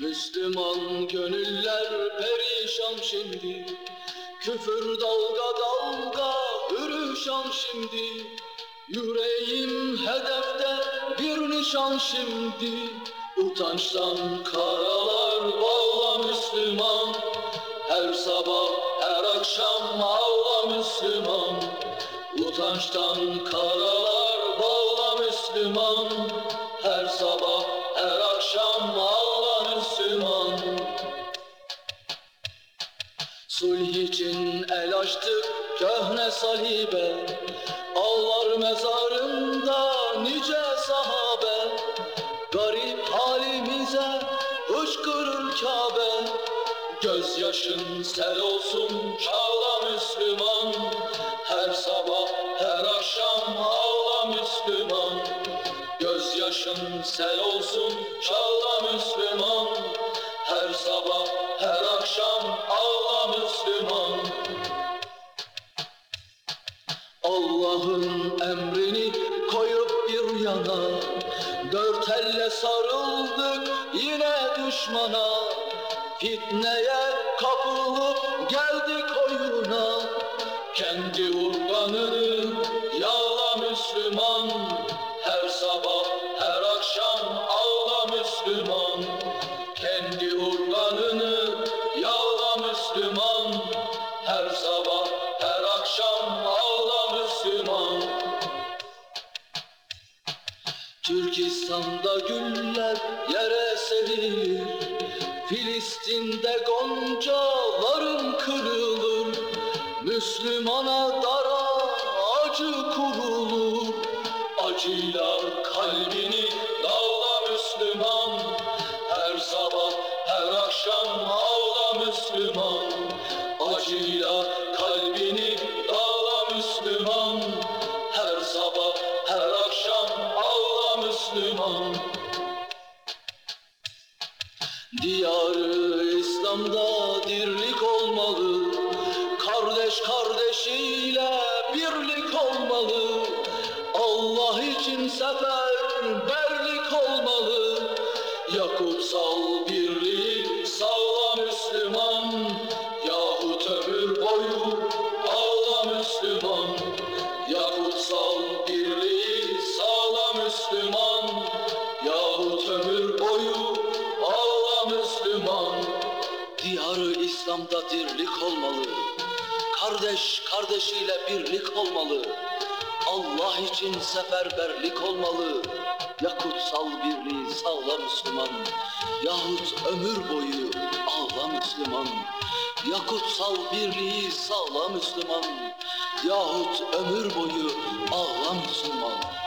Müslüman gönüller perişan şimdi. Küfür dalga dalga ürüşan şimdi. Yüreğim hedefte bir nişan şimdi. Utançtan karalar bağla Müslüman. Her sabah her akşam ağla Müslüman. Utançtan karalar bağla Müslüman Sulh için el açtık köhne salibe Ağlar mezarında nice sahabe. Garip halimize hıçkırır Kabe Gözyaşın sel olsun çağla Müslüman. Her sabah her akşam ağla Müslüman. Gözyaşın sel olsun çağla Müslüman Allah'ın emrini koyup bir yana Dört elle sarıldık yine düşmana. Fitneye kapılıp geldik oyuna Kendi urganını yağla Müslüman. Her sabah her akşam ağla Müslüman. Kendi urganını yağla Müslüman. Her sabah Türkistan'da güller yere serilir Filistin'de goncaların kırılır. Müslümana dara acı kurulur. Acıyla kalbini dağla Müslüman. Her sabah her akşam ağla Müslüman. Acıyla kalbini dağla Müslüman Müslüman Diyarı İslam'da dirlik olmalı. Kardeş kardeşiyle birlik olmalı. Allah için seferberlik olmalı. Ya kutsal birliği sağla Müslüman. Yahut ömür boyu Diyarı İslam'da dirlik olmalı. Kardeş kardeşiyle birlik olmalı. Allah için seferberlik olmalı. Ya kutsal birliği sağla Müslüman Yahut ömür boyu ağla Müslüman. Ya kutsal birliği sağla Müslüman Yahut ömür boyu ağla Müslüman